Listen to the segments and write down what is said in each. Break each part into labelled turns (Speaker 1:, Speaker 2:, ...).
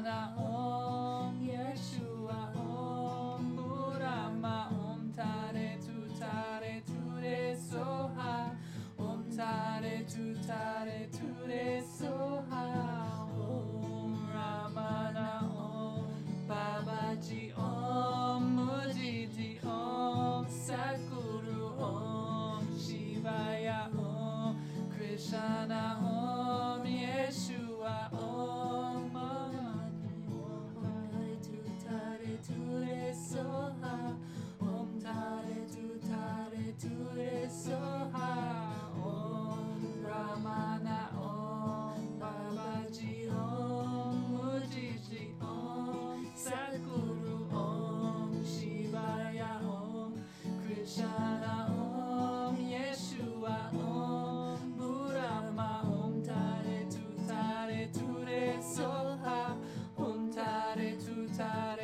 Speaker 1: Krishna Om Yeshua Om Om Tare Tare Soha. Om Tare Tare Soha. Om Ramana Om Om Moojiji Om Om Om Krishna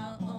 Speaker 1: Krishna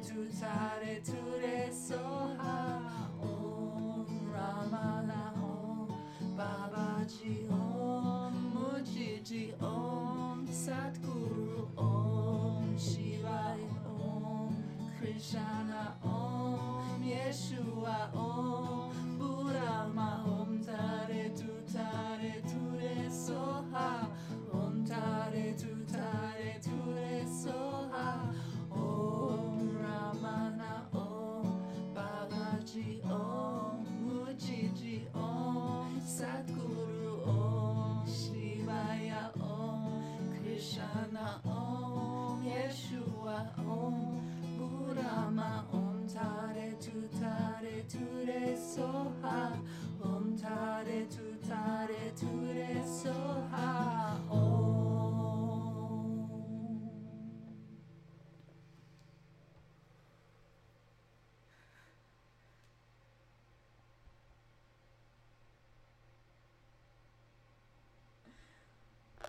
Speaker 1: Tare Tu Tare Ture Soha Om Ramana Om Babaji Om Moojiji Om Satguru Om Shivaya Om Krishna Om Yeshua Om om Burama om oh,